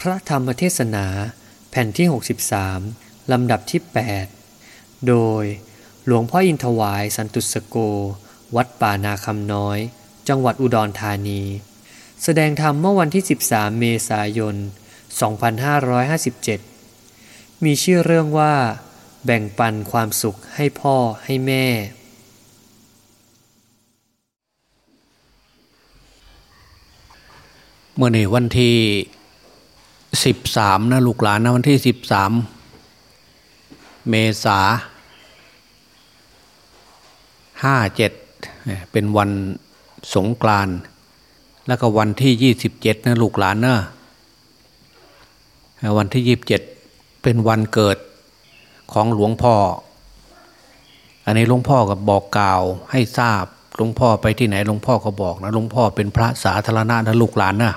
พระธรรมเทศนาแผ่นที่ 63 ลำดับที่ 8 โดยหลวงพ่ออินทวายสันตุสโก วัดป่านาคำน้อย จังหวัดอุดรธานี แสดงธรรมเมื่อวันที่ 13 เมษายน 2557 มีชื่อเรื่องว่า แบ่งปันความสุขให้พ่อให้แม่ เมื่อในวันที่ สิบสามนะลูกหลานนะวันที่สิบสามเมษาห้าเจ็ดเป็นวันสงกรานแล้วก็วันที่ยี่สิบเจ็ดนะลูกหลานนะวันที่ยี่บเจ็ดเป็นวันเกิดของหลวงพ่อ อันนี้หลวงพ่อก็บอกกล่าวให้ทราบหลวงพ่อไปที่ไหนหลวงพ่อก็บอกนะหลวงพ่อเป็นพระสาธารณะนะลูกหลานนะ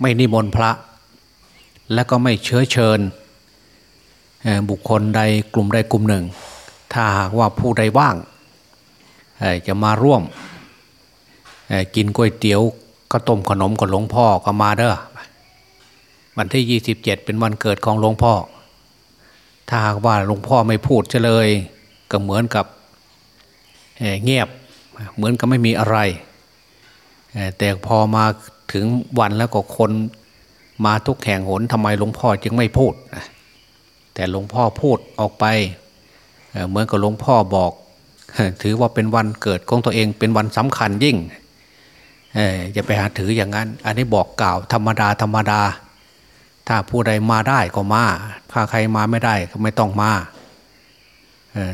ไม่นิมนต์พระ และก็ไม่เชื้อเชิญ บุคคลใดกลุ่มใดกลุ่มหนึ่ง ถ้าหากว่าผู้ใดว่างจะมาร่วมกินก๋วยเตี๋ยวข้าวต้มขนมกับหลวงพ่อก็มาเด้อวันที่ยี่สิบเจ็ดเป็นวันเกิดของหลวงพ่อ ถ้าหากว่าหลวงพ่อไม่พูดเลย ก็เหมือนกับเงียบเหมือนกับไม่มีอะไร แต่พอมา ถึงวันแล้วก็คนมาทุกแห่งหนทำไมหลวงพ่อจึงไม่พูด แต่หลวงพ่อพูดออกไปเหมือนกับหลวงพ่อบอก ถือว่าเป็นวันเกิดของตัวเองเป็นวันสำคัญยิ่งจะไปหาถืออย่างนั้น อันนี้บอกกล่าวธรรมดาธรรมดา ถ้าผู้ใดมาได้ก็มา ถ้าใครมาไม่ได้ก็ไม่ต้องมา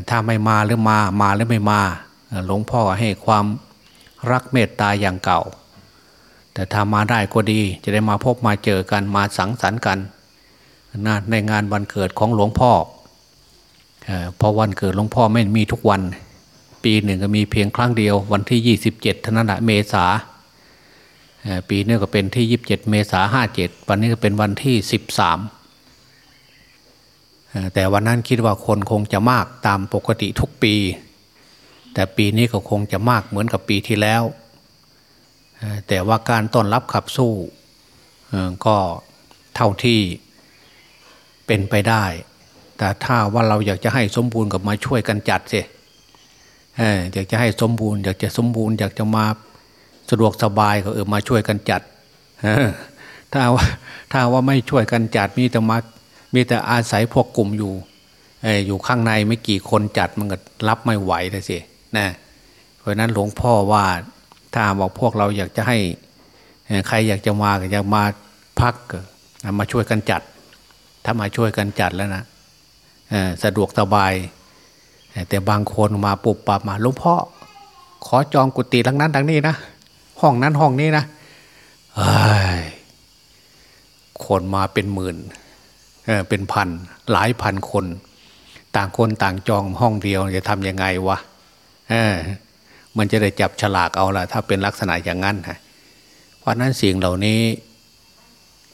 ถ้าไม่มาหรือมามาหรือไม่มา หลวงพ่อให้ความรักเมตตาอย่างเก่า แต่ถ้ามาได้ก็ดี จะได้มาพบมาเจอกันมาสังสรรค์กันในงานวันเกิดของหลวงพ่อเพราะวันเกิดหลวงพ่อไม่มีทุกวัน ปีหนึ่งก็มีเพียงครั้งเดียว วันที่ 27เท่านั้นแหะเมษาปีนี้ก็เป็นที่ 27 เมษาห้าเจ็ดวันนี้ก็เป็นวันที่ 13 แต่วันนั้นคิดว่าคนคงจะมากตามปกติทุกปี แต่ปีนี้ก็คงจะมากเหมือนกับปีที่แล้ว แต่ว่าการต้อนรับขับสู้ก็เท่าที่เป็นไปได้ แต่ถ้าว่าเราอยากจะให้สมบูรณ์กับมาช่วยกันจัดสิอยากจะให้สมบูรณ์อยากจะสมบูรณ์อยากจะมาสะดวกสบายก็เออมาช่วยกันจัดถ้าว่าถ้าว่าไม่ช่วยกันจัดมีแต่มามีแต่อาศัยพวกกลุ่มอยู่อยู่ข้างในไม่กี่คนจัดมันก็รับไม่ไหวเลยสินะเพราะนั้นหลวงพ่อว่า ถ้าบอกพวกเราอยากจะให้ใครอยากจะมาก็อยากมาพักมาช่วยกันจัด ถ้ามาช่วยกันจัดแล้วนะสะดวกสบาย แต่บางคนมาปุบปับมาลวงพ่อขอจองกุฏิทั้งนั้นทั้งนี้นะห้องนั้นห้องนี้นะคนมาเป็นหมื่นเป็นพันหลายพันคน ต่างคนต่างจองห้องเดียวจะทำยังไงวะ มันจะได้จับฉลากเอาละถ้าเป็นลักษณะอย่างนั้นฮะเพราะนั้นสิ่งเหล่านี้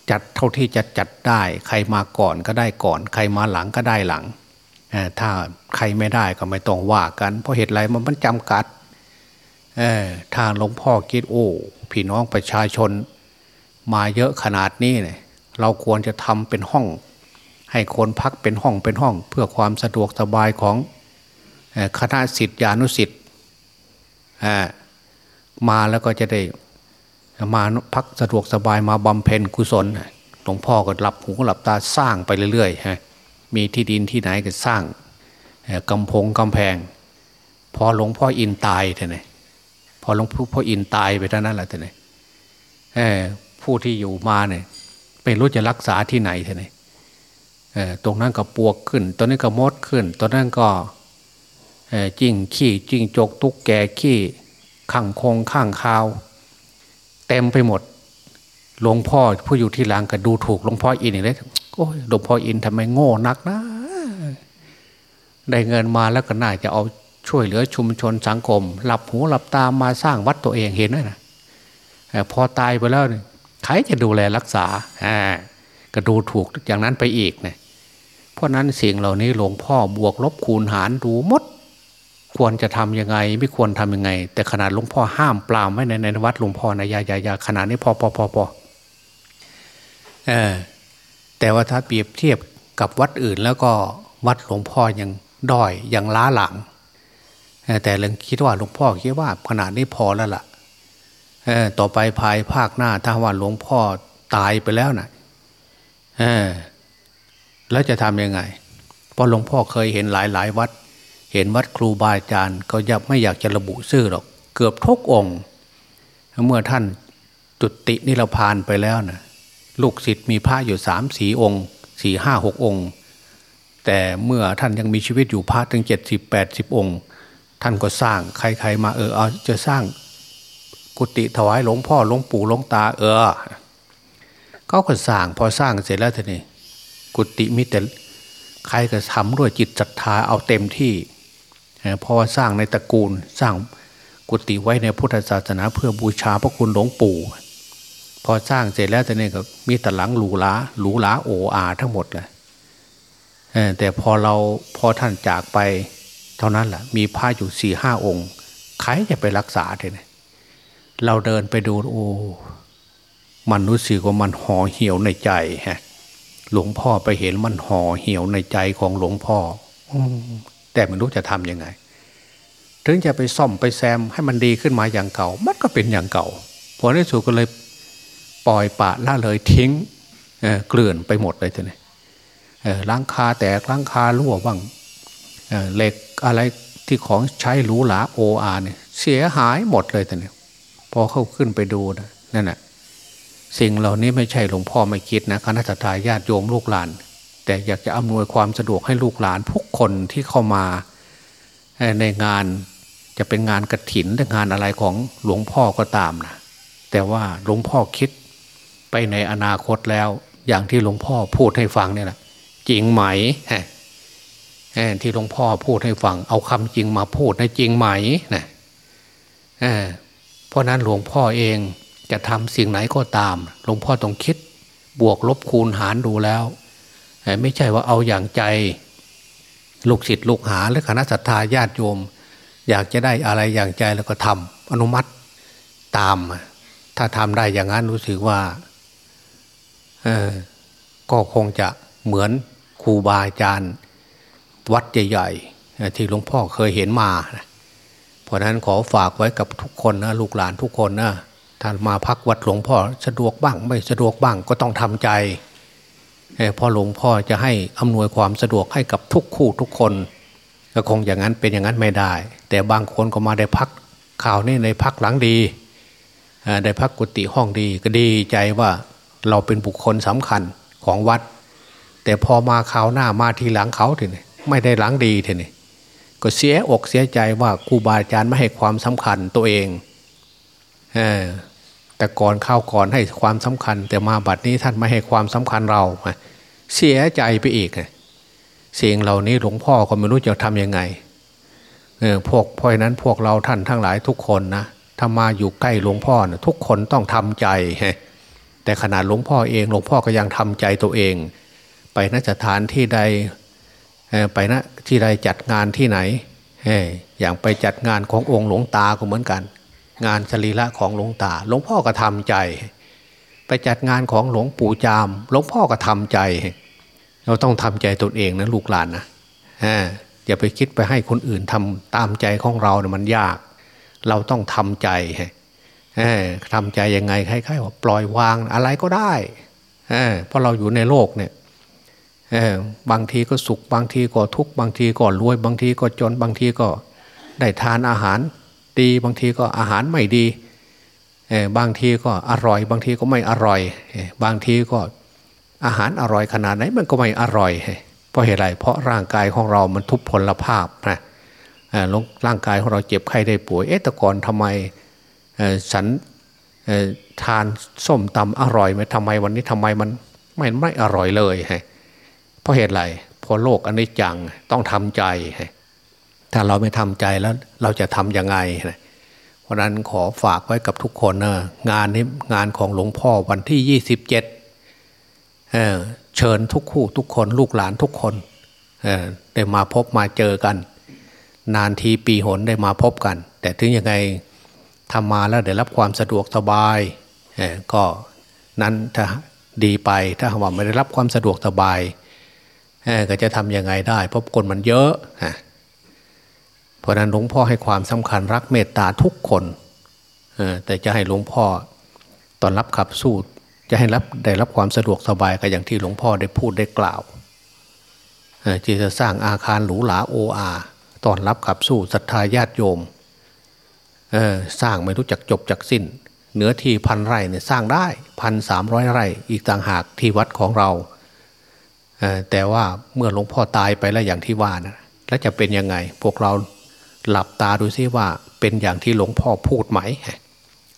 จัดเท่าที่จะจัดได้ ใครมาก่อนก็ได้ก่อน ใครมาหลังก็ได้หลังถ้าใครไม่ได้ก็ไม่ต้องว่ากัน เพราะเหตุไรมันมันจำกัดถ้าหลวงพ่อคิดโอ้พี่น้องประชาชน มาเยอะขนาดนี้เนี่ยเราควรจะทำเป็นห้อง ให้คนพักเป็นห้องเป็นห้อง เพื่อความสะดวกสบายของคณะสิทธิานุสิทธิ มาแล้วก็จะได้มาพักสะดวกสบายมาบำเพ็ญกุศลหลวงพ่อก็หลับหูหลับตาสร้างไปเรื่อยๆฮะมีที่ดินที่ไหนก็สร้างกำพงกำแพง พอหลวงพ่ออินตายท่านไงพอหลวงพ่ออินตายไปเท่านั้นแหละท่านไงผู้ที่อยู่มาเนี่ยไม่รู้จะรักษาที่ไหนท่านไงตรงนั้นก็ปวกขึ้นตอนนี้ก็มดขึ้นตอนนั้นก็ จิ้งขี้จิ้งจกตุกแกขี้ข้างคงข้างคาว เต็มไปหมดหลวงพ่อผู้อยู่ที่หลังก็ดูถูกหลวงพ่ออินอีกเลยโอ้ยหลวงพ่ออินทำไมโง่นักนะได้เงินมาแล้วก็น่าจะเอาช่วยเหลือชุมชนสังคม หลับหูหลับตามาสร้างวัดตัวเองเห็นไหมนะพอตายไปแล้วใครจะดูแลรักษาก็ดูถูกอย่างนั้นไปอีกเนี่ยเพราะนั้นสิ่งเหล่านี้หลวงพ่อบวกลบคูณหารดูมด ควรจะทํำยังไง ไม่ควรทํำยังไง แต่ขนาดหลวงพ่อห้ามปรามไว้ในในวัดหลวงพ่อนะยายายาขนาดนี้พอพอพอพอเออแต่ว่าถ้าเปรียบเทียบกับวัดอื่น แล้วก็วัดหลวงพ่อยังด้อยยังล้าหลังแต่เรื่องคิดว่าหลวงพ่อคิดว่าขนาดนี้พอแล้วล่ะต่อไปภายภาคหน้าถ้าว่าหลวงพ่อตายไปแล้วนะ่ะแล้วจะทำยังไงเพราะหลวงพ่อเคยเห็นหลายหลายวัด เห็นวัดครูบาอาจารย์ก็ยับไม่อยากจะระบุชื่อหรอก เกือบทุกองค์ เมื่อท่านจุตินิรพานไปแล้วนะลูกศิษย์มีพระอยู่สามสีองค์สี่ห้าหกองค์ แต่เมื่อท่านยังมีชีวิตอยู่พระถึงเจ็ดสิบแปดสิบองค์ ท่านก็สร้างใครๆมาเออเอาจะสร้างกุฏิถวายหลวงพ่อหลวงปู่หลวงตาเออเขาก็สร้างพอสร้างเสร็จแล้วทีนี้กุฏิมิแต่ใครก็ทำด้วยจิตศรัทธาเอาเต็มที่ เพราะว่าสร้างในตระกูลสร้างกุฏิไว้ในพุทธศาสนาเพื่อบูชาพระคุณหลวงปู่ พอสร้างเสร็จแล้วแต่นี่ยก็มีตะหลังหรูหราหรูหราโออาทั้งหมดเลยแต่พอเราพอท่านจากไปเท่านั้นแหละมีพระอยู่สี่ห้าองค์ใครจะไปรักษาเนี่ยเราเดินไปดูโอ้มันรู้สึกว่ามันห่อเหี่ยวในใจฮะหลวงพ่อไปเห็นมันห่อเหี่ยวในใจของหลวงพ่อ แต่ไม่รู้จะทำยังไง ถึงจะไปซ่อมไปแซมให้มันดีขึ้นมาอย่างเก่า มันก็เป็นอย่างเก่าพอในสุดก็เลยปล่อยปะละเลยทิ้งเเกลื่อนไปหมดเลยทีนี้ล้างคาแตกล้างคารั่วบ้างเหล็กอะไรที่ของใช้หรูหราโออาเนี่ยเสียหายหมดเลยทีนี้พอเข้าขึ้นไปดูนะนั่นแหะสิ่งเหล่านี้ไม่ใช่หลวงพ่อไม่คิดนะคณะทาญาติโยมลูกหลาน แต่อยากจะอำนวยความสะดวกให้ลูกหลานทุกคนที่เข้ามาในงานจะเป็นงานกระถินหรืองานอะไรของหลวงพ่อก็ตามนะแต่ว่าหลวงพ่อคิดไปในอนาคตแล้ว อย่างที่หลวงพ่อพูดให้ฟังเนี่ยแหละจริงไหมที่หลวงพ่อพูดให้ฟัง เอาคำจริงมาพูดในจริงไหมนะเพราะนั้นหลวงพ่อเองจะทำสิ่งไหนก็ตาม หลวงพ่อต้องคิดบวกลบคูณหารดูแล้ว ไม่ใช่ว่าเอาอย่างใจลูกศิษย์ลูกหาและคณะสัตยาญาติโยม อยากจะได้อะไรอย่างใจแล้วก็ทำอนุมัติตาม ถ้าทำได้อย่างนั้นรู้สึกว่าก็คงจะเหมือนครูบาอาจารย์วัดใหญ่ๆที่หลวงพ่อเคยเห็นมา เพราะนั้นขอฝากไว้กับทุกคนนะลูกหลานทุกคนนะท่านมาพักวัดหลวงพ่อสะดวกบ้าง ไม่สะดวกบ้างก็ต้องทำใจ พราะหลวงพ่อจะให้อำนวยความสะดวกให้กับทุกคู่ทุกคน ก็คงอย่างนั้นเป็นอย่างนั้นไม่ได้ แต่บางคนก็มาได้พักข่าวนี้ในพักหลังดีได้พักกุฏิห้องดีก็ดีใจว่าเราเป็นบุคคลสำคัญของวัด แต่พอมาข่าวหน้ามาทีหลังเขาทีนี้ไม่ได้หลังดีทีนี้ก็เสียอกเสียใจว่าครูบาอาจารย์ไม่ให้ความสำคัญตัวเอง แต่ก่อนข้าวก่อนให้ความสำคัญ แต่มาบัดนี้ท่านไม่ให้ความสำคัญเราเสียใจไปอีกเสียงเหล่านี้หลวงพ่อก็ไม่รู้จะทำยังไงเออพวกเพราะนั้นพวกเราท่านทั้งหลายทุกคนนะถ้ามาอยู่ใกล้หลวงพ่อนะทุกคนต้องทำใจแต่ขนาดหลวงพ่อเองหลวงพ่อก็ยังทำใจตัวเอง ไปนสถานที่ใดไปนะที่ใดจัดงานที่ไหนอย่างไปจัดงานขององค์หลวงตาก็เหมือนกัน งานสรีระของหลวงตา หลวงพ่อก็ทำใจ ไปจัดงานของหลวงปู่จาม หลวงพ่อก็ทำใจ เราต้องทำใจตนเองนะลูกหลานนะอย่าไปคิดไปให้คนอื่นทำตามใจของเราเนี่ยมันยาก เราต้องทำใจทำใจยังไงคล้ายๆว่าปล่อยวางอะไรก็ได้เพราะเราอยู่ในโลกเนี่ยบางทีก็สุขบางทีก็ทุกข์บางทีก็รวยบางทีก็จนบางทีก็ได้ทานอาหาร ดี บางทีก็อาหารไม่ดีบางทีก็อร่อย บางทีก็ไม่อร่อย บางทีก็อาหารอร่อยขนาดไหนมันก็ไม่อร่อยเพราะเหตุไรเพราะร่างกายของเรามันทุพพลภาพนะร่างกายของเราเจ็บไข้ได้ป่วยเอ๊ะแต่ก่อนทำไมฉันทานส้มตำอร่อยไหมทำไมวันนี้ทำไมมันไม่ไม่อร่อยเลยเพราะเหตุไรเพราะโลกอันนี้จังต้องทำใจ ถ้าเราไม่ทำใจแล้วเราจะทำยังไง เพราะนั้นขอฝากไว้กับทุกคนนะงานนี้งานของหลวงพ่อวันที่ยี่สิบเจ็ดเชิญทุกคู่ทุกคนลูกหลานทุกคนได้มาพบมาเจอกัน นานทีปีหนได้มาพบกัน แต่ถึงยังไงทำมาแล้วได้รับความสะดวกสบายก็นั้นถ้าดีไปถ้าว่าไม่ได้รับความสะดวกสบายก็จะทำยังไงได้ เพราะคนมันเยอะ เพราะนั้นหลวงพ่อให้ความสำคัญรักเมตตาทุกคนแต่จะให้หลวงพ่อตอนรับขับสู้จะให้รับได้รับความสะดวกสบายก็อย่างที่หลวงพ่อได้พูดได้กล่าวที่จะสร้างอาคารหรูหราโออาตอนรับขับสู้ศรัทธาญาติโยมสร้างไม่รู้จักจบจักสิ้น เนื้อที่พันไร่เนี่ยสร้างได้พันสามร้อยไร่อีกต่างหากที่วัดของเราแต่ว่าเมื่อหลวงพ่อตายไปแล้วอย่างที่ว่านะแล้วจะเป็นยังไงพวกเรา หลับตาดูซิว่าเป็นอย่างที่หลวงพ่อพูดไหม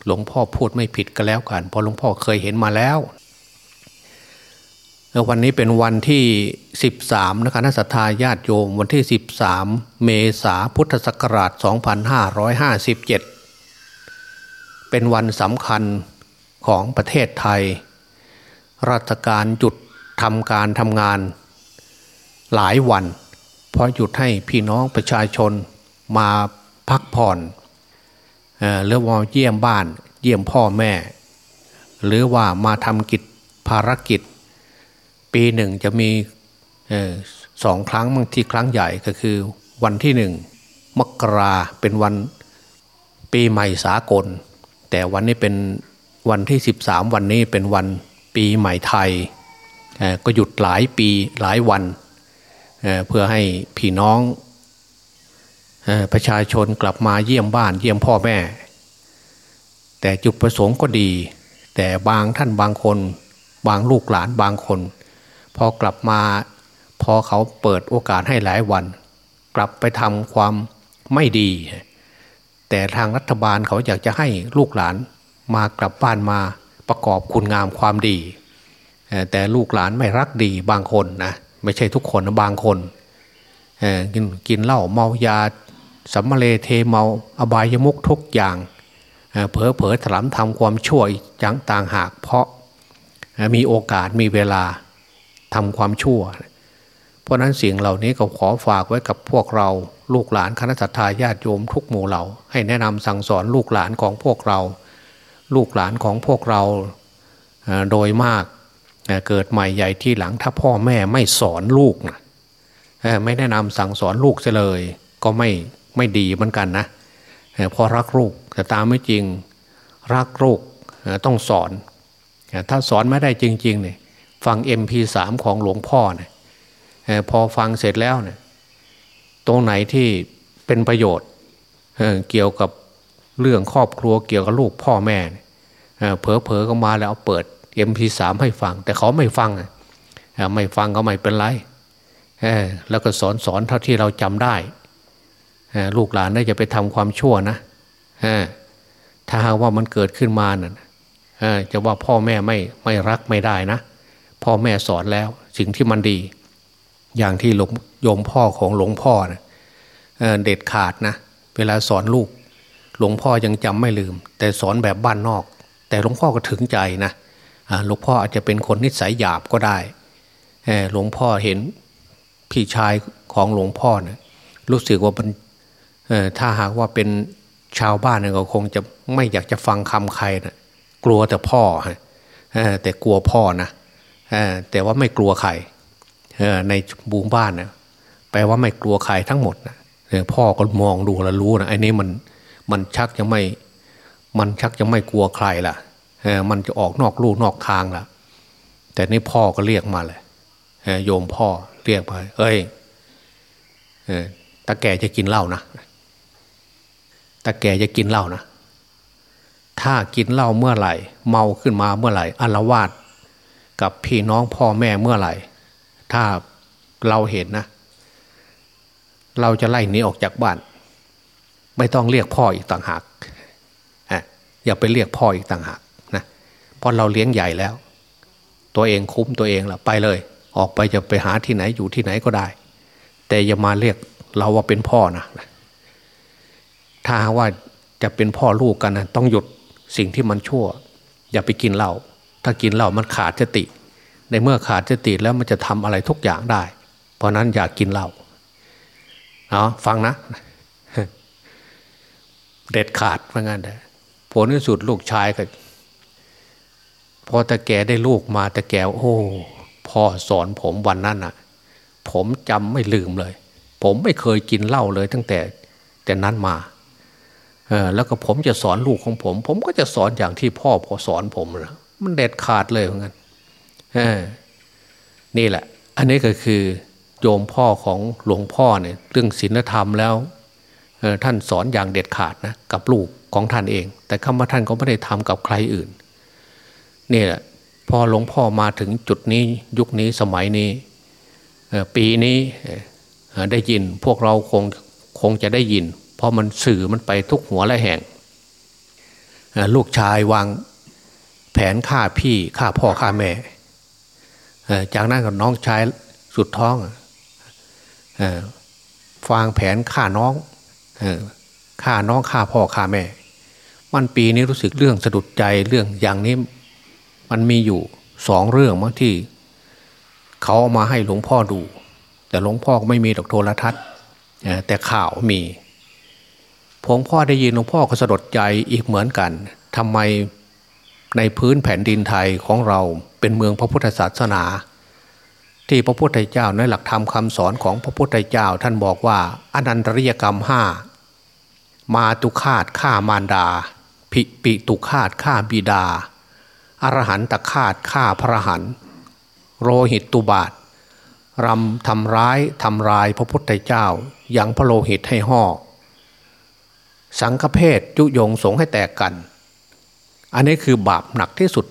หลวงพ่อพูดไม่ผิดก็แล้วกันเพราะหลวงพ่อเคยเห็นมาแล้ววันนี้เป็นวันที่ 13 นะคะนักสัตยาญาติโยม วันที่ 13 เมษาพุทธศักราช 2557 เป็นวันสำคัญของประเทศไทย ราชการหยุดทำการทำงานหลายวัน เพราะหยุดให้พี่น้องประชาชน มาพักผ่อนหรือว่าเยี่ยมบ้าน เยี่ยมพ่อแม่ หรือว่ามาทำกิจภารกิจ ปีหนึ่งจะมีสองครั้งบางทีครั้งใหญ่ก็คือวันที่หนึ่งมกราเป็นวันปีใหม่สากล แต่วันนี้เป็นวันที่ 13 วันนี้เป็นวันปีใหม่ไทย ก็หยุดหลายปีหลายวัน เพื่อให้พี่น้อง ประชาชนกลับมาเยี่ยมบ้านเยี่ยมพ่อแม่ แต่จุดประสงค์ก็ดี แต่บางท่านบางคน บางลูกหลานบางคน พอกลับมาพอเขาเปิดโอกาสให้หลายวัน กลับไปทำความไม่ดี แต่ทางรัฐบาลเขาอยากจะให้ลูกหลานมากลับบ้านมาประกอบคุณงามความดี แต่ลูกหลานไม่รักดีบางคนนะไม่ใช่ทุกคนนะบางคนกินกินเหล้าเมายา สัมมาเลเทเมาอบายมุกทุกอย่างเผลอเผลอถลำทำความช่วยจังต่างหาก เพราะมีโอกาสมีเวลาทำความชั่ว เพราะนั้นสิ่งเหล่านี้ก็ขอฝากไว้กับพวกเราลูกหลานคณะสัตยาญาติโยมทุกหมู่เหล่า ให้แนะนำสั่งสอนลูกหลานของพวกเรา ลูกหลานของพวกเราโดยมากเกิดใหม่ใหญ่ที่หลังถ้าพ่อแม่ไม่สอนลูกนะไม่แนะนำสั่งสอนลูกเลย ก็ไม่ ไม่ดีเหมือนกันนะพอรักลูกแต่ตามไม่จริงรักลูกต้องสอน ถ้าสอนไม่ได้จริงๆเนี่ยฟัง MP3 ของหลวงพ่อเนี่ยพอฟังเสร็จแล้วเนี่ยตรงไหนที่เป็นประโยชน์เกี่ยวกับเรื่องครอบครัวเกี่ยวกับลูกพ่อแม่เผลอเผลอก็มาแล้วเอาเปิด MP3 ให้ฟัง แต่เขาไม่ฟังไม่ฟังก็ไม่เป็นไรแล้วก็สอนสอนเท่าที่เราจำได้ ลูกหลานได้จะไปทำความชั่วนะถ้าหากว่ามันเกิดขึ้นมานะ่ะจะว่าพ่อแม่ไม่ไม่รักไม่ได้นะ พ่อแม่สอนแล้วสิ่งที่มันดี อย่างที่หลวงโยมพ่อของหลวงพ่อนะเด็ดขาดนะ เวลาสอนลูก หลวงพ่อยังจำไม่ลืม แต่สอนแบบบ้านนอก แต่หลวงพ่อก็ถึงใจนะหลวงพ่ออาจจะเป็นคนนิสัยหยาบก็ได้หลวงพ่อเห็นพี่ชายของหลวงพ่อนะรู้สึกว่ามัน ถ้าหากว่าเป็นชาวบ้านเนี่ยก็คงจะไม่อยากจะฟังคำใครนะกลัวแต่พ่อแต่กลัวพ่อนะแต่ว่าไม่กลัวใครในบูงบ้านนะแปลว่าไม่กลัวใครทั้งหมดนะพ่อก็มองดูแล้วรู้นะไอ้นี้มันมันชักยังไม่ มันชักยังไม่กลัวใครล่ะมันจะออกนอกลู่นอกทางล่ะ แต่นี่พ่อก็เรียกมาเลยโยมพ่อเรียกมาเอ้ยตาแก่จะกินเหล้านะ ตาแกจะกินเหล้านะถ้ากินเหล้าเมื่อไหร่ เมาขึ้นมาเมื่อไหร่อารวาสกับพี่น้องพ่อแม่เมื่อไหร่ ถ้าเราเห็นนะ เราจะไล่หนีออกจากบ้าน ไม่ต้องเรียกพ่ออีกต่างหากอย่าไปเรียกพ่ออีกต่างหากนะเพราะเราเลี้ยงใหญ่แล้ว ตัวเองคุ้มตัวเองละไปเลย ออกไปจะไปหาที่ไหนอยู่ที่ไหนก็ได้ แต่อย่ามาเรียกเราว่าเป็นพ่อนะ ถ้าว่าจะเป็นพ่อลูกกันนะต้องหยุดสิ่งที่มันชั่ว อย่าไปกินเหล้าถ้ากินเหล้ามันขาดสติ ในเมื่อขาดสติแล้วมันจะทำอะไรทุกอย่างได้ เพราะนั้นอย่ากกินเหล้าเนาะฟังนะ เด็ดขาดเพราะงั้นแต่ผลที่สุดลูกชายก็พอตาแกได้ลูกมาตาแกโอ้พ่อสอนผมวันนั้นอะ ผมจำไม่ลืมเลย ผมไม่เคยกินเหล้าเลยตั้งแต่แต่นั้นมา แล้วก็ผมจะสอนลูกของผม ผมก็จะสอนอย่างที่พ่อพอสอนผมนะมันเด็ดขาดเลยเหมือนกันนี่แหละ อันนี้ก็คือโยมพ่อของหลวงพ่อเนี่ยเรื่องศีลธรรมแล้วท่านสอนอย่างเด็ดขาดนะกับลูกของท่านเอง แต่คำว่าท่านก็ไม่ได้ทำกับใครอื่นนี่แหละพอหลวงพ่อมาถึงจุดนี้ยุคนี้สมัยนี้ปีนี้ได้ยินพวกเราคงคงจะได้ยิน เพราะมันสื่อมันไปทุกหัวและแห่ง ลูกชายวางแผนฆ่าพี่ฆ่าพ่อฆ่าแม่ จากนั้นกับน้องชายสุดท้องฟางแผนฆ่าน้องฆ่าน้องฆ่าพ่อฆ่าแม่ มันปีนี้รู้สึกเรื่องสะดุดใจเรื่องอย่างนี้มันมีอยู่สองเรื่องมั้งที่เขาเอามาให้หลวงพ่อดู แต่หลวงพ่อไม่มีดอกโทรทัศน์แต่ข่าวมี ผมพ่อได้ยินหลวงพ่อก็สะดดใจอีกเหมือนกันทำไมในพื้นแผ่นดินไทยของเราเป็นเมืองพระพุทธศาสนา ที่พระพุทธเจ้าในหลักธรรมคำสอนของพระพุทธเจ้า ท่านบอกว่าอนันตริยกรรมห้ามาตุคาตฆ่ามารดาปิปิตุคาตฆ่าบิดาอรหันตคาตฆ่าพระหันโรหิตตุบาทรำทำร้ายทำลายพระพุทธเจ้ายังพระโลหิตให้ห่อ สังฆเพศยุยงสงให้แตกกัน อันนี้คือบาปหนักที่สุด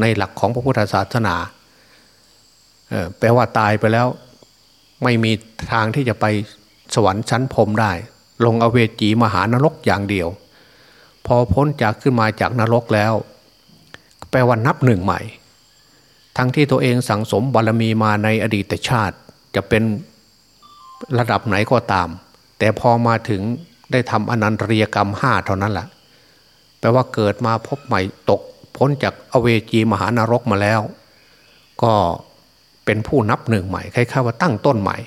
ในหลักของพระพุทธศาสนาแปลว่าตายไปแล้วไม่มีทางที่จะไปสวรรค์ชั้นพรมได้ ลงอเวจีมหานรกอย่างเดียว พอพ้นจากขึ้นมาจากนรกแล้ว แปลว่านับหนึ่งใหม่ ทั้งที่ตัวเองสั่งสมบารมีมาในอดีตชาติ จะเป็นระดับไหนก็ตาม แต่พอมาถึง ได้ทำอนันตริยกรรมห้าเท่านั้นแหละแปลว่าเกิดมาพบใหม่ตก พ้นจากอเวจีมหานรกมาแล้ว ก็เป็นผู้นับหนึ่งใหม่คล้ายๆว่าตั้งต้นใหม่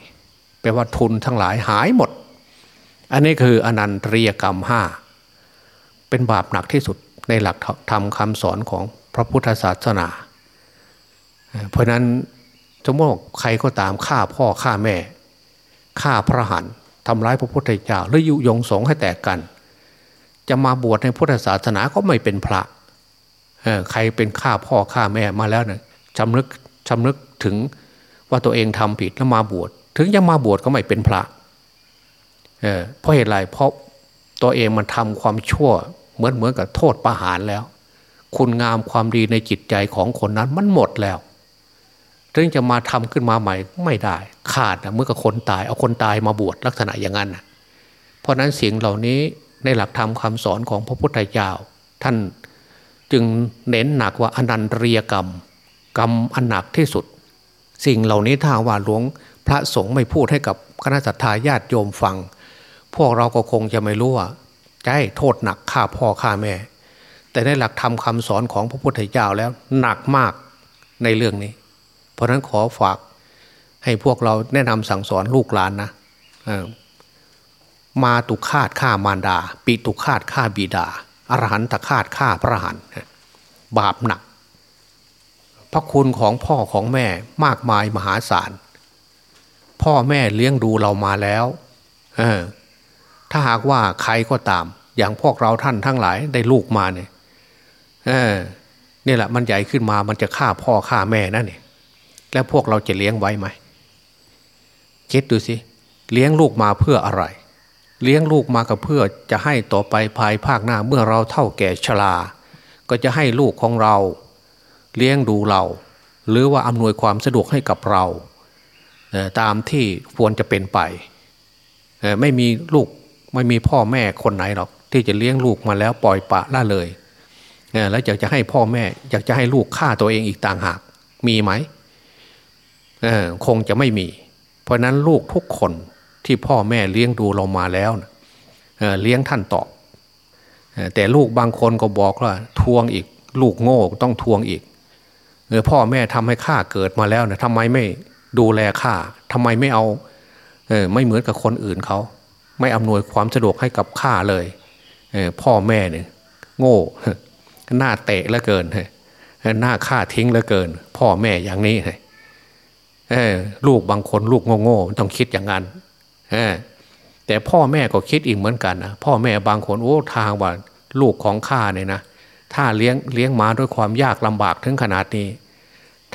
แปลว่าทุนทั้งหลายหายหมด อันนี้คืออนันตริยกรรมห้าเป็นบาปหนักที่สุดในหลักธรรมคำสอนของพระพุทธศาสนา เพราะนั้นสมมติใครก็ตามฆ่าพ่อฆ่าแม่ฆ่าพระหัน ทำร้ายพระพุทธเจ้าหรือยุยงสงให้แตกกัน จะมาบวชในพุทธศาสนาก็ไม่เป็นพระใครเป็นฆ่าพ่อฆ่าแม่มาแล้วเนี่ยจำนึกจำนึกถึงว่าตัวเองทำผิดแล้วมาบวชถึงจะมาบวชก็ไม่เป็นพระเเพราะเหตุไรเพราะตัวเองมันทำความชั่วเหมือนเหมือนกับโทษประหารแล้ว คุณงามความดีในจิตใจของคนนั้นมันหมดแล้ว ถึงจะมาทำขึ้นมาใหม่ไม่ได้ ขาดนะเมื่อกับคนตายเอาคนตายมาบวชลักษณะอย่างนั้นนะเพราะนั้นสิ่งเหล่านี้ในหลักธรรมคาสอนของพระพุทธเจ้าท่านจึงเน้นหนักว่าอนันตริยกรรม กรรมอันหนักที่สุด สิ่งเหล่านี้ถ้าว่าหลวงพระสงฆ์ไม่พูดให้กับคณะสัตยาญาติโยมฟัง พวกเราก็คงจะไม่รู้ว่าจะให้โทษหนักฆ่าพ่อฆ่าแม่ แต่ในหลักธรรมคาสอนของพระพุทธเจ้าแล้วหนักมากในเรื่องนี้ เพราะนั้นขอฝากให้พวกเราแนะนำสั่งสอนลูกหลานนะมาตุคาตฆ่ามารดา ปิตุคาตฆ่าบิดาอรหันตคาตฆ่าพระหันบาปหนัก พระคุณของพ่อของแม่มากมายมหาศาล พ่อแม่เลี้ยงดูเรามาแล้วถ้าหากว่าใครก็ตาม อย่างพวกเราท่านทั้งหลายได้ลูกมาเนี่ยเนี่แหละมันใหญ่ขึ้นมามันจะฆ่าพ่อฆ่าแม่นั่นเนี่ย แล้วพวกเราจะเลี้ยงไว้ไหมคิดดูสิ เลี้ยงลูกมาเพื่ออะไร เลี้ยงลูกมาก็เพื่อจะให้ต่อไปภายภาคหน้าเมื่อเราเท่าแก่ชรา ก็จะให้ลูกของเรา เลี้ยงดูเรา หรือว่าอำนวยความสะดวกให้กับเรา ตามที่ควรจะเป็นไป ไม่มีลูกไม่มีพ่อแม่คนไหนหรอก ที่จะเลี้ยงลูกมาแล้วปล่อยปะละเลย แล้วอยากจะให้พ่อแม่ อยากจะให้ลูกฆ่าตัวเองอีกต่างหาก มีไหม คงจะไม่มี เพราะนั้นลูกทุกคนที่พ่อแม่เลี้ยงดูเรามาแล้วเเลี้ยงท่านตอบแต่ลูกบางคนก็บอกว่าทวงอีก ลูกโง่ต้องทวงอีกเออพ่อแม่ทำให้ข้าเกิดมาแล้วนะทำไมไม่ดูแลข้าทำไมไม่เอาเออไม่เหมือนกับคนอื่นเขาไม่อำนวยความสะดวกให้กับข้าเลยเออพ่อแม่เนี่ยโง่หน้าเตะละเกินหน้าฆ่าทิ้งเหลือเกิน พ่อแม่อย่างนี้ ลูกบางคนลูกโง่ๆต้องคิดอย่างนั้นแต่พ่อแม่ก็คิดอีกเหมือนกันนะพ่อแม่บางคนโอ้ทางว่าลูกของข้าเนี่ยนะถ้าเลี้ยงเลี้ยงมาด้วยความยากลำบากถึงขนาดนี้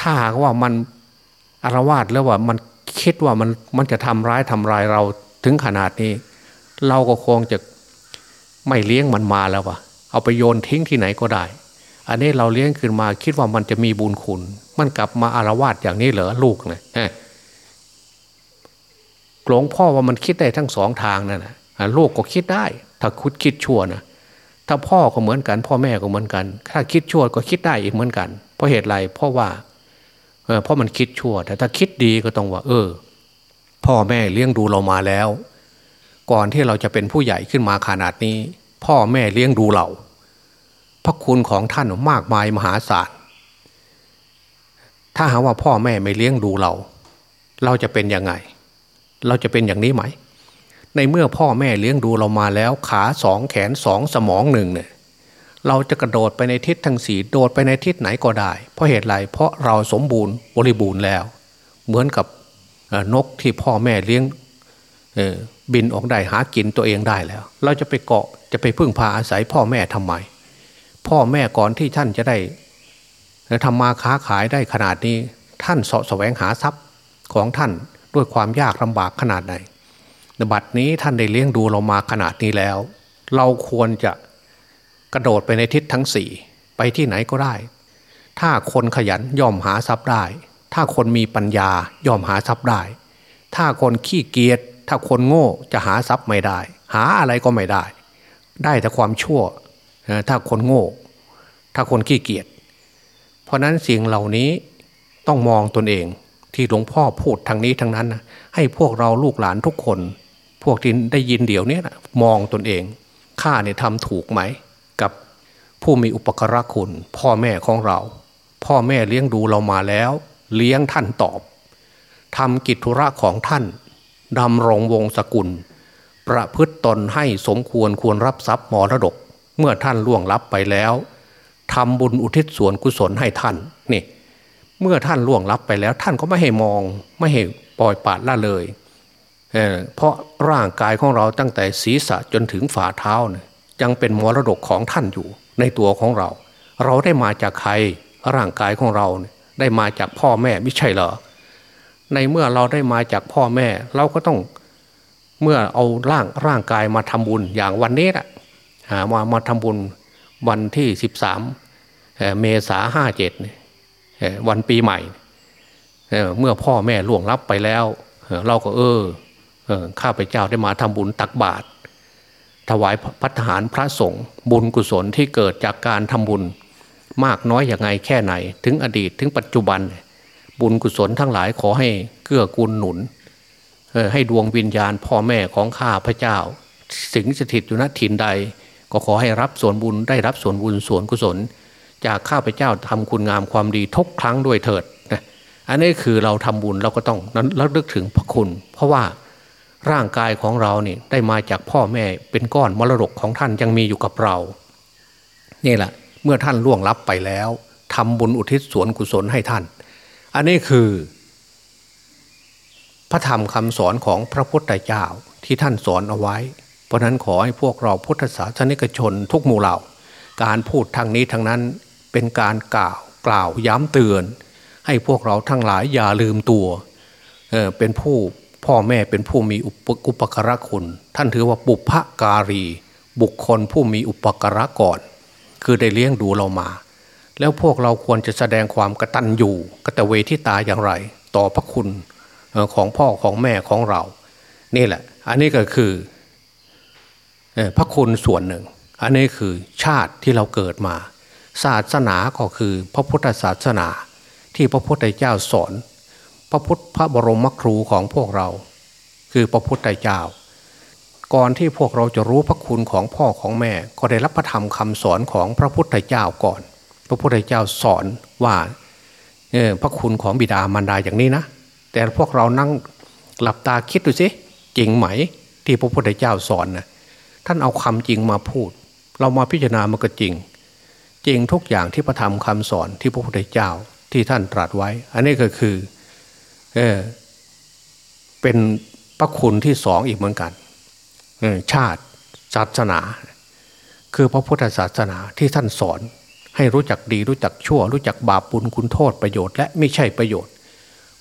ถ้าหากว่ามันอารวาสแล้วว่ามันคิดว่ามันมันจะทำร้ายทำลายเราถึงขนาดนี้ เราก็คงจะไม่เลี้ยงมันมาแล้ววะเอาไปโยนทิ้งที่ไหนก็ได้ อันนี้เราเลี้ยงขึ้นมาคิดว่ามันจะมีบุญคุณ มันกลับมาอารวาสอย่างนี้เหรอลูกเนะหลวงพ่อว่ามันคิดได้ทั้งสองทางนั่นนะลูกก็คิดได้ ถ้าคุดคิดชั่วนะถ้าพ่อก็เหมือนกัน พ่อแม่ก็เหมือนกัน ถ้าคิดชั่วก็คิดได้อีกเหมือนกัน เพราะเหตุไรเพราะว่าเพราะมันคิดชั่ว แต่ถ้าคิดดีก็ต้องว่า เออ พ่อแม่เลี้ยงดูเรามาแล้ว ก่อนที่เราจะเป็นผู้ใหญ่ขึ้นมาขนาดนี้ พ่อแม่เลี้ยงดูเรา พระคุณของท่านมากมายมหาศาล ถ้าหาว่าพ่อแม่ไม่เลี้ยงดูเรา เราจะเป็นยังไง เราจะเป็นอย่างนี้ไหม ในเมื่อพ่อแม่เลี้ยงดูเรามาแล้ว ขาสองแขนสองสมองหนึ่งเนี่ยเราจะกระโดดไปในทิศทั้งสีโดดไปในทิศไหนก็ได้ เพราะเหตุไรเพราะเราสมบูรณ์บริบูรณ์แล้ว เหมือนกับนกที่พ่อแม่เลี้ยงบินออกได้หากินตัวเองได้แล้ว เราจะไปเกาะจะไปพึ่งพาอาศัยพ่อแม่ทำไม พ่อแม่ก่อนที่ท่านจะได้ ทำมาค้าขายได้ขนาดนี้ ท่านสาะแสวงหาทรัพย์ของท่านด้วยความยากลำบากขนาดไหนบัดนี้ท่านได้เลี้ยงดูเรามาขนาดนี้แล้ว เราควรจะกระโดดไปในทิศทั้งสี่ไปที่ไหนก็ได้ ถ้าคนขยันย่อมหาทรัพย์ได้ ถ้าคนมีปัญญาย่อมหาทรัพย์ได้ ถ้าคนขี้เกียจถ้าคนโง่จะหาทรัพย์ไม่ได้ หาอะไรก็ไม่ได้ ได้แต่ความชั่ว ถ้าคนโง่ ถ้าคนขี้เกียจ ราะนั้นสิ่งเหล่านี้ต้องมองตนเองที่หลวงพ่อพูดทางนี้ทางนั้นนะให้พวกเราลูกหลานทุกคน พวกที่ได้ยินเดี๋ยวนี้นะมองตนเองข้าเนี่ยทำถูกไหม กับผู้มีอุปการะคุณ พ่อแม่ของเรา พ่อแม่เลี้ยงดูเรามาแล้ว เลี้ยงท่านตอบทำกิจธุระของท่านดำรงวงศกุล ประพฤตตนให้สมควรควรรับทรัพย์มรดก เมื่อท่านล่วงลับไปแล้ว ทำบุญอุทิศส่วนกุศลให้ท่านนี่เมื่อท่านล่วงลับไปแล้วท่านก็ไม่ให้มองไม่ให้ปล่อยปาดละเลยเเพราะร่างกายของเราตั้งแต่ศีรษะจนถึงฝ่าเท้าเนี่ยยังเป็นมรดกของท่านอยู่ในตัวของเรา เราได้มาจากใครร่างกายของเราได้มาจากพ่อแม่ไม่ใช่เหรอในเมื่อเราได้มาจากพ่อแม่ เราก็ต้องเมื่อเอาร่างร่างกายมาทำบุญอย่างวันนี้แหละมามาทำบุญ วันที่สิบสามเมษาห้าเจ็ดวันปีใหม่ เมื่อพ่อแม่ล่วงลับไปแล้ว เราก็เออข้าพเจ้าได้มาทำบุญตักบาตรถวายพัฒหารพระสงฆ์บุญกุศลที่เกิดจากการทำบุญ มากน้อยอย่างไงแค่ไหน ถึงอดีตถึงปัจจุบัน บุญกุศลทั้งหลายขอให้เกื้อกูลหนุนให้ดวงวิญญาณพ่อแม่ของข้าพระเจ้า สิงสถิตอยู่ณถิ่นใด ก็ขอให้รับส่วนบุญได้รับส่วนบุญส่วนกุศล จากข้าพเจ้าทำคุณงามความดีทุกครั้งด้วยเถิดอันนี้คือเราทำบุญเราก็ต้องนั้นระลึกถึงพระคุณ เพราะว่าร่างกายของเราเนี่ยได้มาจากพ่อแม่เป็นก้อนมรดกของท่านยังมีอยู่กับเรานี่แหละเมื่อท่านล่วงลับไปแล้วทำบุญอุทิศส่วนกุศลให้ท่าน อันนี้คือ พระธรรมคำสอนของพระพุทธเจ้าที่ท่านสอนเอาไว้ ราะนั้นขอให้พวกเราพุทธศาสนิกชนทุกหมู่เหล่า การพูดทางนี้ทางนั้นเป็นการกล่าวกล่าวย้ำเตือน ให้พวกเราทั้งหลายอย่าลืมตัวเเป็นผู้พ่อแม่เป็นผู้มีอุปการะคุณ ท่านถือว่าบุพการี บุคคลผู้มีอุปการะก่อน คือได้เลี้ยงดูเรามา แล้วพวกเราควรจะแสดงความกระตันอยู่กตเวทิตาอย่างไร ต่อพระคุณของพ่อของแม่ของเรา นี่แหละ อันนี้ก็คือ พระคุณส่วนหนึ่ง อันนี้คือชาติที่เราเกิดมา ศาสนาก็คือพระพุทธศาสนาที่พระพุทธเจ้าสอน พระพุทธพระบรมครูของพวกเรา คือพระพุทธเจ้า ก่อนที่พวกเราจะรู้พระคุณของพ่อของแม่ ก็ได้รับพระธรรมคำสอนของพระพุทธเจ้าก่อน พระพุทธเจ้าสอนว่าพระคุณของบิดามารดาอย่างนี้นะ แต่พวกเรานั่งหลับตาคิดดูสิจริงไหมที่พระพุทธเจ้าสอนนะ ท่านเอาคำจริงมาพูด เรามาพิจารณามันก็จริง จริงทุกอย่างที่พระธรรมคำสอนที่พระพุทธเจ้าที่ท่านตรัสไว้ อันนี้ก็คือเออเป็นพระคุณที่สองอีกเหมือนกันชาติศาสนา คือพระพุทธศาสนาที่ท่านสอน ให้รู้จักดีรู้จักชั่ว รู้จักบาปบุญคุณโทษประโยชน์และไม่ใช่ประโยชน์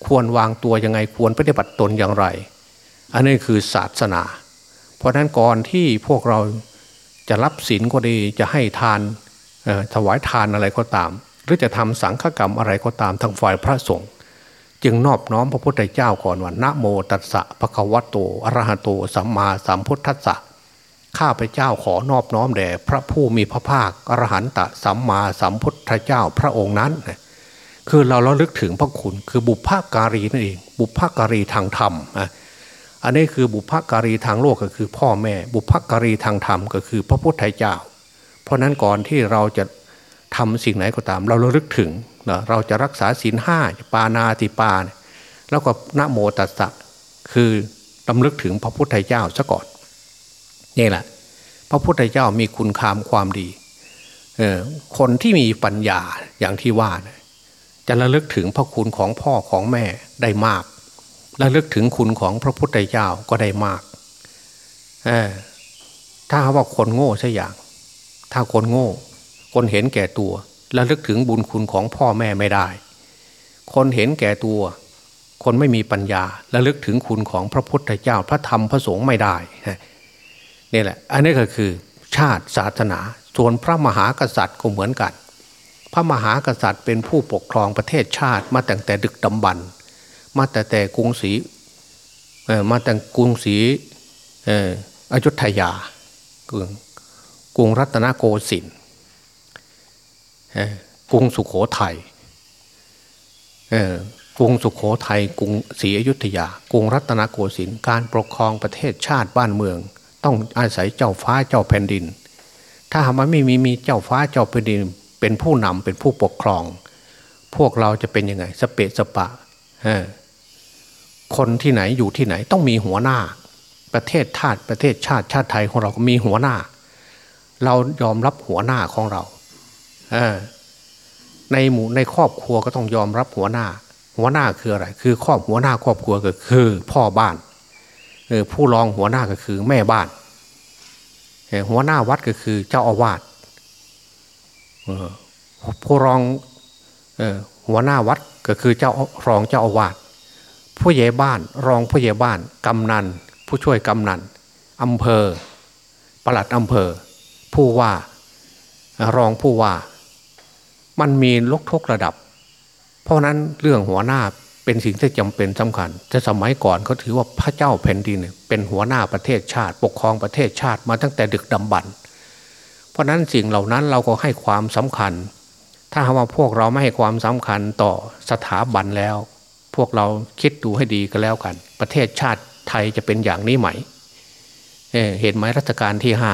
ควรวางตัวยังไงควรปฏิบัติตนอย่างไร อันนี้คือศาสนา เพราะนั้นก่อนที่พวกเราจะรับศีลก็ดีจะให้ทานถวายทานอะไรก็ตาม หรือจะทำสังฆกรรมอะไรก็ตามทางฝ่ายพระสงฆ์จึงนอบน้อมพระพุทธเจ้าก่อนว่านะโมตัสสะภะคะวะโตอะระหะโตสัมมาสัมพุทธัสสะข้าพเจ้าขอนอบน้อมแด่พระผู้มีพระภาคอรหันตสัมมาสัมพุทธเจ้าพระองค์นั้น คือเราเราลึกถึงพระคุณคือบุพการีนั่นเอง บุพการีทางธรรม อันนี้คือบุพการีทางโลกก็คือพ่อแม่ บุพการีทางธรรมก็คือพระพุทธเจ้า เพราะนั้นก่อนที่เราจะทำสิ่งไหนก็ตาม เราระลึกถึงเราจะรักษาศีลห้าปานาติปาแล้วก็นโมตัสสะคือตำลึกถึงพระพุทธเจ้าซะก่อนนี่แหละ พระพุทธเจ้ามีคุณคามความดีคนที่มีปัญญาอย่างที่ว่าจะระลึกถึงพระคุณของพ่อของแม่ได้มาก ระลึกถึงคุณของพระพุทธเจ้าก็ได้มากถ้าว่าคนโง่ใช่อย่าง ถ้าคนโง่ คนเห็นแก่ตัวระลึกถึงบุญคุณของพ่อแม่ไม่ได้ คนเห็นแก่ตัว คนไม่มีปัญญาระลึกถึงคุณของพระพุทธเจ้าพระธรรมพระสงฆ์ไม่ได้นี่แหละ อันนี้ก็คือชาติศาสนา ส่วนพระมหากษัตริย์ก็เหมือนกัน พระมหากษัตริย์เป็นผู้ปกครองประเทศชาติมาตั้งแต่ดึกดำบรร มาแต่แต่กรุงศรีมาแต่กรุงศรีอยุธยากรุงกรุงรัตนโกสินทร์กรุงสุขโขทัยกรุงสุขโขทัยกรุงศรีอยุธยา กรุงรัตนโกสินทร์การปกครองประเทศชาติบ้านเมือง ต้องอาศัยเจ้าฟ้าเจ้าแผ่นดิน ถ้าหากมันไม่มีมีเจ้าฟ้าเจ้าแผ่นดิน เป็นผู้นำเป็นผู้ปกครอง พวกเราจะเป็นยังไงสเปะสปะ คนที่ไหนอยู่ที่ไหนต้องมีหัวหน้า ประเทศชาติประเทศชาติชาติไทยของเราก็มีหัวหน้า เรายอมรับหัวหน้าของเราในหมู่ในครอบครัวก็ต้องยอมรับหัวหน้า หัวหน้าคืออะไร คือครอบหัวหน้าครอบครัวก็คือ พ่อบ้านผู้รองหัวหน้าก็คือแม่บ้านหัวหน้าวัดก็คือเจ้าอาวาสผู้รองหัวหน้าวัดก็คือเจ้ารองเจ้าอาวาส ผู้ใหญ่บ้าน รองผู้ใหญ่บ้าน กำนัน ผู้ช่วยกำนันอำเภอ ปลัดอำเภอ ผู้ว่า รองผู้ว่า มันมีลกทกระดับ เพราะนั้นเรื่องหัวหน้าเป็นสิ่งที่จำเป็นสำคัญ แต่สมัยก่อนเขาถือว่าพระเจ้าแผ่นดินเป็นหัวหน้าประเทศชาติ ปกครองประเทศชาติมาตั้งแต่ดึกดำบรรเพราะนั้นสิ่งเหล่านั้นเราก็ให้ความสำคัญ ถ้าว่าพวกเราไม่ให้ความสำคัญต่อสถาบันแล้ว พวกเราคิดดูให้ดีก็แล้วกัน ประเทศชาติไทยจะเป็นอย่างนี้ไหมเเห็นไหมรัชกาลที่ห้า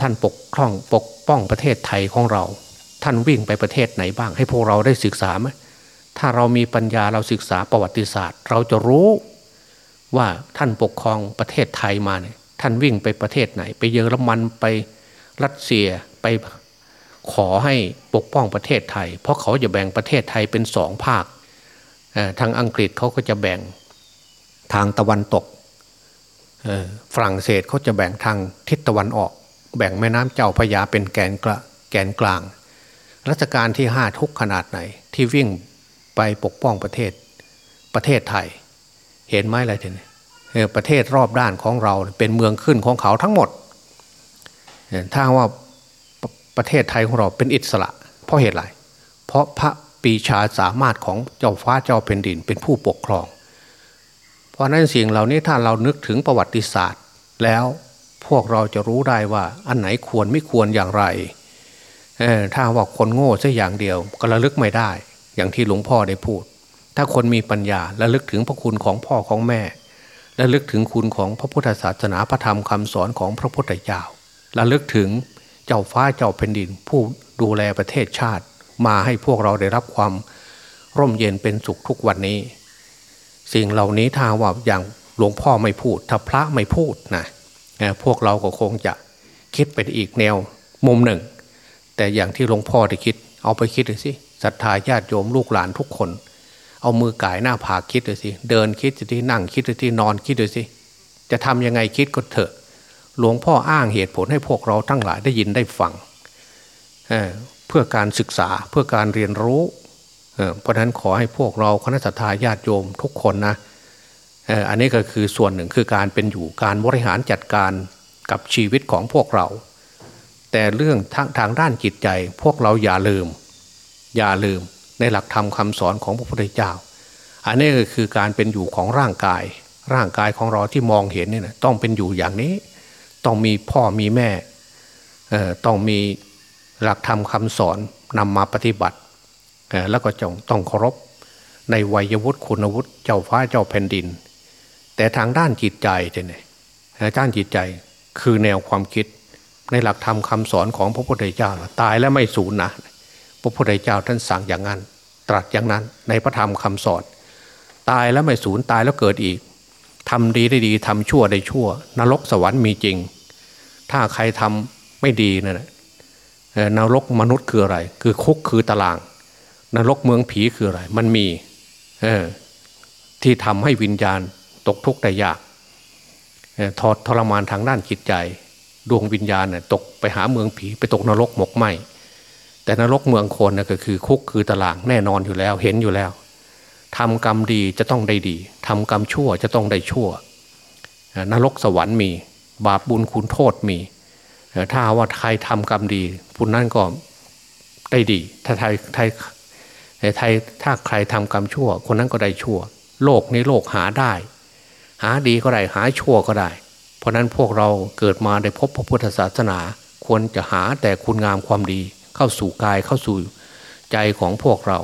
ท่านปกครองปกป้องประเทศไทยของเรา ท่านวิ่งไปประเทศไหนบ้าง ให้พวกเราได้ศึกษาไหมถ้าเรามีปัญญาเราศึกษาประวัติศาสตร์ เราจะรู้ว่าท่านปกครองประเทศไทยมาเนี่ยท่านวิ่งไปประเทศไหน ไปเยอรมันไปรัสเซียไปขอให้ปกป้องประเทศไทย เพราะเขาจะแบ่งประเทศไทยเป็นสองภาค ทางอังกฤษเขาก็จะแบ่งทางตะวันตกฝรั่งเศสเขาจะแบ่งทางทิศตะวันออก แบ่งแม่น้ำเจ้าพยาเป็นแกนกลแกนกลาง รัชกาลที่ห้าทุกขนาดไหน ที่วิ่งไปปกป้องประเทศประเทศไทย เห็นไหมอะไรทีนี้ประเทศรอบด้านของเราเป็นเมืองขึ้นของเขาทั้งหมดถ้าว่าประเทศไทยของเราเป็นอิสระ เพราะเหตุไรเพราะพระ ปีชาสามารถของเจ้าฟ้าเจ้าแผ่นดินเป็นผู้ปกครอง เพราะนั้นสิ่งเหล่านี้ถ้าเรานึกถึงประวัติศาสตร์ แล้วพวกเราจะรู้ได้ว่าอันไหนควรไม่ควรอย่างไรถ้าว่าคนโง่แค่อย่างเดียวก็ระลึกไม่ได้ อย่างที่หลวงพ่อได้พูด ถ้าคนมีปัญญาระลึกถึงพระคุณของพ่อของแม่ระลึกถึงคุณของพระพุทธศาสนาพระธรรมคำสอนของพระพุทธเจ้าระลึกถึงเจ้าฟ้าเจ้าแผ่นดิน ผู้ดูแลประเทศชาติ มาให้พวกเราได้รับความร่มเย็นเป็นสุขทุกวันนี้ สิ่งเหล่านี้ถ้าว่าอย่างหลวงพ่อไม่พูด ถ้าพระไม่พูดนะพวกเราก็คงจะคิดไปอีกแนวมุมหนึ่ง แต่อย่างที่หลวงพ่อได้คิด เอาไปคิดดูสิศรัทธาญาติโยมลูกหลานทุกคน เอามือก่ายหน้าผากคิดดูสิเดินคิดดูสินั่งคิดดูสินอนคิดดูสิจะทำยังไงคิดก็เถอะ หลวงพ่ออ้างเหตุผลให้พวกเราทั้งหลายได้ยินได้ฟัง เพื่อการศึกษาเพื่อการเรียนรู้เพราะนั้นขอให้พวกเราคณะสัตยาญาติโยมทุกคนนะอันนี้ก็คือส่วนหนึ่งคือการเป็นอยู่การบริหารจัดการกับชีวิตของพวกเรา แต่เรื่องทางทางด้านจิตใจพวกเราอย่าลืม อย่าลืมในหลักธรรมคาสอนของพระพุทธเจ้า อันนี้ก็คือการเป็นอยู่ของร่างกาย ร่างกายของเราที่มองเห็นเนี่นะต้องเป็นอยู่อย่างนี้ ต้องมีพ่อมีแม่ต้องมี หลักธรรมคาสอนนำมาปฏิบัติ แล้วก็จงต้องเคารพในวัยวุฒิคุณวุฒิเจ้าฟ้าเจ้าแผ่นดิน แต่ทางด้านจิตใจเนี่ยด้านจิตใจคือแนวความคิดในหลักธรรมคาสอนของพระพุทธเจ้าตายแล้วไม่สูญนะพระพุทธเจ้าท่านสั่งอย่างนั้น ตรัสอย่างนั้นในพระธรรมคำสอน ตายแล้วไม่สูญตายแล้วเกิดอีกทำดีได้ดีทำชั่วได้ชั่ว นรกสวรรค์มีจริง ถ้าใครทำไม่ดีนะ่ะ นรกมนุษย์คืออะไร คือคุกคือตาราง นรกเมืองผีคืออะไร มันมีที่ทำให้วิญญาณตกทุกข์ได้ยากทอดทรมานทางด้านจิตใจ ดวงวิญญาณตกไปหาเมืองผีไปตกนรกหมกไหมแต่นรกเมืองคนก็คือคุกคือตารางแน่นอนอยู่แล้วเห็นอยู่แล้วทำกรรมดีจะต้องได้ดีทำกรรมชั่วจะต้องได้ชั่วนรกสวรรค์มี บาปบุญคุณโทษมี ถ้าว่าใครทำกรรมดีผู้นั้นก็ได้ดี ถ้าไทยไทยไทยถ้าใครทำกรรมชั่ว คนนั้นก็ได้ชั่ว โลกนี้โลกหาได้ หาดีก็ได้หาชั่วก็ได้ เพราะนั้นพวกเราเกิดมาได้พบพระพุทธศาสนา ควรจะหาแต่คุณงามความดีเข้าสู่กายเข้าสู่ใจของพวกเรา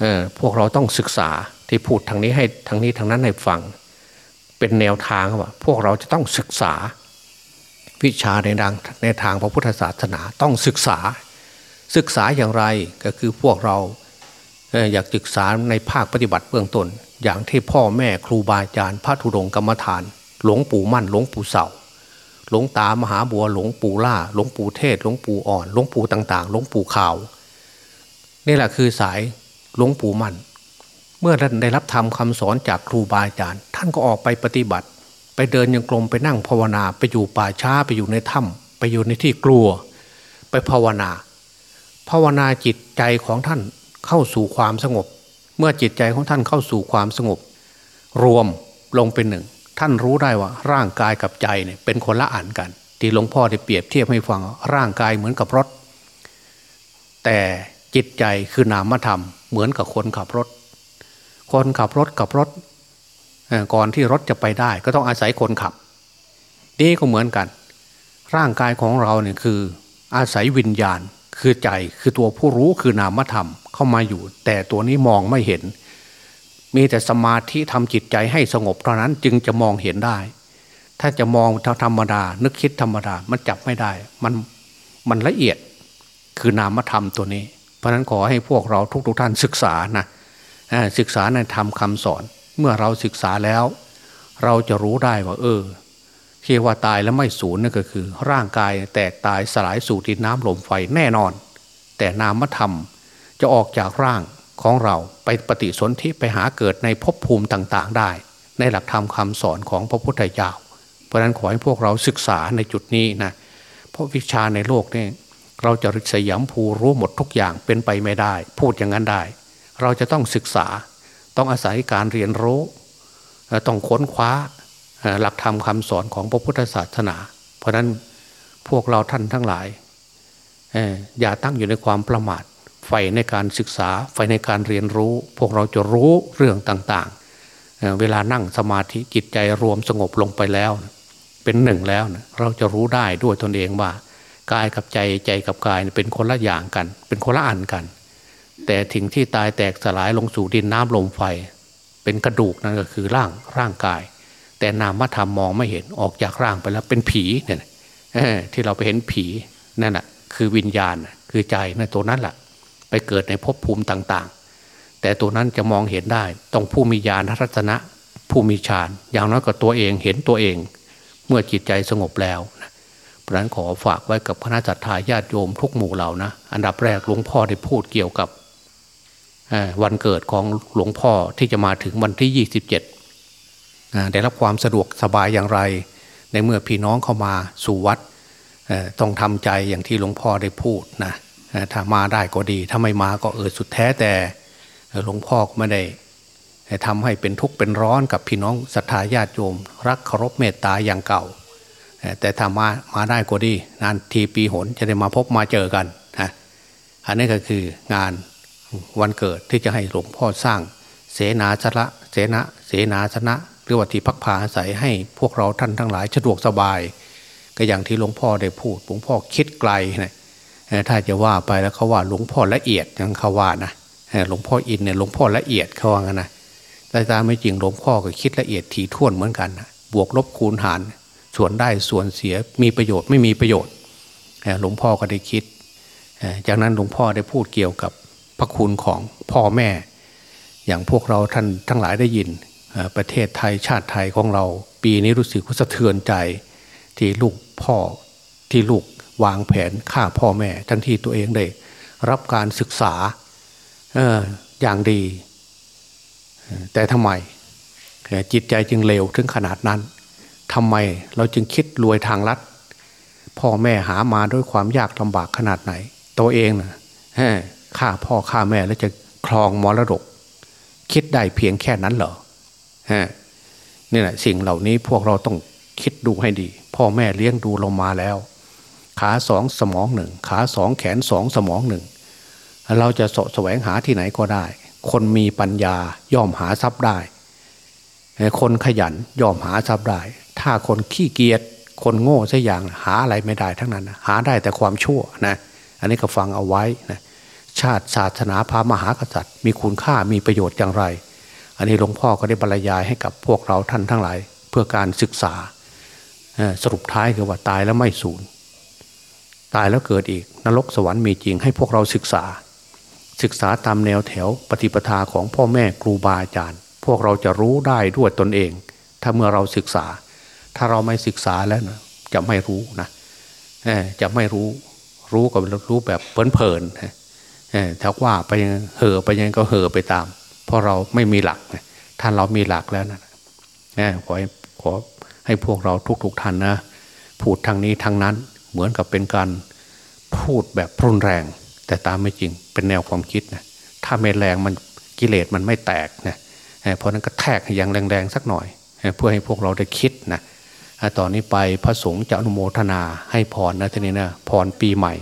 เออพวกเราต้องศึกษาที่พูดทางนี้ให้ทางนี้ทางนั้นให้ฟัง เป็นแนวทางว่า พวกเราจะต้องศึกษา วิชาในดังในทางพระพุทธศาสนาต้องศึกษา ศึกษาอย่างไรก็คือพวกเราอยากศึกษาในภาคปฏิบัติเบื้องต้น อย่างที่พ่อแม่ครูบาอาจารย์พระธุดงกรรมฐาน หลวงปู่มั่น หลวงปู่เสาหลวงตามหาบัวหลวงปู่ล่า หลวงปู่เทศ หลวงปู่อ่อน หลวงปู่ต่าง ๆ หลวงปู่ขาว นี่แหละคือสายหลวงปู่มั่น เมื่อท่านได้รับธรรมคาสอนจากครูบาอาจารย์ ท่านก็ออกไปปฏิบัติ ไปเดินยังกลมไปนั่งภาวนา ไปอยู่ป่าช้าไปอยู่ในถ้ำไปอยู่ในที่กลัว ไปภาวนา ภาวนาจิตใจของท่านเข้าสู่ความสงบ เมื่อจิตใจของท่านเข้าสู่ความสงบ รวมลงเป็นหนึ่ง ท่านรู้ได้ว่าร่างกายกับใจเนี่ยเป็นคนละอันกัน ที่หลวงพ่อได้เปรียบเทียบให้ฟังร่างกายเหมือนกับรถ แต่จิตใจคือนามธรรมเหมือนกับคนขับรถ คนขับรถกับรถ ก่อนที่รถจะไปได้ ก็ต้องอาศัยคนขับ นี่ก็เหมือนกัน ร่างกายของเราเนี่ยคือ อาศัยวิญญาณ คือใจคือตัวผู้รู้คือนามธรรมเข้ามาอยู่ แต่ตัวนี้มองไม่เห็น มีแต่สมาธิทำจิตใจให้สงบเท่านั้นจึงจะมองเห็นได้ ถ้าจะมองธรรมดา นึกคิดธรรมดา มันจับไม่ได้ มันมันละเอียดคือนามธรรมตัวนี้ เพราะนั้นขอให้พวกเราทุกๆทท่านศึกษานะศึกษาในธรรมคาสอน เมื่อเราศึกษาแล้ว เราจะรู้ได้ว่า เออที่ว่าตายแล้วไม่สูญนั่นก็คือ ร่างกายแตกตายสลายสู่ดินน้ำลมไฟแน่นอน แต่นามธรรมจะออกจากร่างของเราไปปฏิสนธิไปหาเกิดในภพภูมิต่างๆ ได้ ในหลักธรรมคาสอนของพระพุทธเจ้าเพราะนั้นขอให้พวกเราศึกษาในจุดนี้นะเพราะวิชาในโลกนี่เราจะริษยามภูรู้หมดทุกอย่างเป็นไปไม่ได้ พูดอย่างนั้นได้ เราจะต้องศึกษา ต้องอาศัยการเรียนรู้ ต้องค้นคว้าหลักธรรมคาสอนของพระพุทธศาสนา เพราะนั้นพวกเราท่านทั้งหลาย อย่าตั้งอยู่ในความประมาทใฝ่ในการศึกษาใฝ่ในการเรียนรู้ พวกเราจะรู้เรื่องต่างๆ เวลานั่งสมาธิจิตใจรวมสงบลงไปแล้ว เป็นหนึ่งแล้วเราจะรู้ได้ด้วยตนเองว่ากายกับใจใจกับกายเป็นคนละอย่างกัน เป็นคนละอันกัน แต่ถึงที่ตายแตกสลายลงสู่ดินน้ำลมไฟ เป็นกระดูกนั่นก็คือร่างร่างกาย แต่นามธรรมมองไม่เห็นออกจากร่างไปแล้วเป็นผีเนี่ยที่เราไปเห็นผีนั่นแหะคือวิญญาณคือใจนั่นตัวนั้นแหละไปเกิดในภพภูมิต่างๆ แต่ตัวนั้นจะมองเห็นได้ต้องผู้มีญาณทัศนะ ผู้มีฌานอย่างน้อยก็ตัวเองเห็นตัวเอง เมื่อจิตใจสงบแล้วเพเพราะนั้นขอฝากไว้กับคณะจัตตาญาติโยมทุกหมู่เหล่านะ อันดับแรกหลวงพ่อได้พูดเกี่ยวกับ วันเกิดของหลวงพ่อที่จะมาถึงวันที่ 27 ได้รับความสะดวกสบายอย่างไร ในเมื่อพี่น้องเข้ามาสู่วัดต้องทำใจอย่างที่หลวงพ่อได้พูดนะถ้ามาได้ก็ดี ถ้าไม่มาก็เออสุดแท้แต่หลวงพ่อไม่ได้ทำให้เป็นทุกข์เป็นร้อนกับพี่น้องศรัทธาญาติโยม รักเคารพเมตตาอย่างเก่า แต่ถ้ามามาได้ก็ดี นานทีปีหนจะได้มาพบมาเจอกันนะอันนี้ก็คืองาน วันเกิดที่จะให้หลวงพ่อสร้าง เสนาชนะเสนาเสนาชนะหรือว่าที่พักผาอาศัยให้พวกเราท่านทั้งหลายสะดวกสบาย ก็อย่างที่หลวงพ่อได้พูดหลวงพ่อคิดไกลนะถ้าจะว่าไปแล้วเขาว่าหลวงพ่อละเอียดยังเขาว่านะหลวงพ่ออินเนี่ยหลวงพ่อละเอียดเขาว่างั้นนะแต่ตามไม่จริงหลวงพ่อก็คิดละเอียดถี่ถ้วนเหมือนกันนะบวกลบคูณหารส่วนได้ส่วนเสียมีประโยชน์ไม่มีประโยชน์หลวงพ่อก็ได้คิด จากนั้นหลวงพ่อได้พูดเกี่ยวกับ พระคุณของพ่อแม่ อย่างพวกเราท่านทั้งหลายได้ยิน ประเทศไทยชาติไทยของเรา ปีนี้รู้สึกว่าสะเทือนใจที่ลูกพ่อที่ลูกวางแผนฆ่าพ่อแม่ ทั้งที่ตัวเองได้รับการศึกษาอออย่างดี แต่ทำไมจิตใจจึงเลวถึงขนาดนั้นทำไมเราจึงคิดรวยทางลัดพ่อแม่หามาด้วยความยากลำบากขนาดไหน ตัวเองนะ ฆ่าพ่อฆ่าแม่แล้วจะครองมรดก คิดได้เพียงแค่นั้นเหรอฮะนี่แหละสิ่งเหล่านี้พวกเราต้องคิดดูให้ดี พ่อแม่เลี้ยงดูเรามาแล้ว ขาสองสมองหนึ่งขาสองแขนสองสมองหนึ่งเราจะสะแสวงหาที่ไหนก็ได้ คนมีปัญญาย่อมหาทรัพย์ได้ คนขยันย่อมหาทรัพย์ได้ ถ้าคนขี้เกียจคนโง่สัอย่างหาอะไรไม่ได้ทั้งนั้น หาได้แต่ความชั่วนะ อันนี้ก็ฟังเอาไว้นะ ชาติศาสนาพระมหากษัตริย์ มีคุณค่ามีประโยชน์อย่างไร อันนี้หลวงพ่อก็ได้บรรยายให้กับพวกเราท่านทั้งหลาย เพื่อการศึกษาสรุปท้ายคือว่าตายแล้วไม่สูญตายแล้วเกิดอีกนรกสวรรค์มีจริงให้พวกเราศึกษา ศึกษาตามแนวแถวปฏิปทาของพ่อแม่ครูบาอาจารย์ พวกเราจะรู้ได้ด้วยตนเอง ถ้าเมื่อเราศึกษา ถ้าเราไม่ศึกษาแล้วนะจะไม่รู้นะจะไม่รู้รู้กับรู้แบบเพลินๆ ถ้าว่าไปยังเห่อไปยังก็เห่อไปตาม เพราะเราไม่มีหลักท่านเรามีหลักแล้วนะขอขอให้พวกเราทุกๆท่านนะพูดทางนี้ทางนั้นเหมือนกับเป็นการพูดแบบรุนแรง แต่ตามไม่จริงเป็นแนวความคิดนะถ้าไม่แรงมันกิเลสมันไม่แตกนะเพราะนั้นก็แทกอย่างแรงๆสักหน่อย เพื่อให้พวกเราได้คิดนะต่อนนี้ไปพระสงฆ์จะอนุโมทนาให้พรนะทีนี้นะพรปีใหม่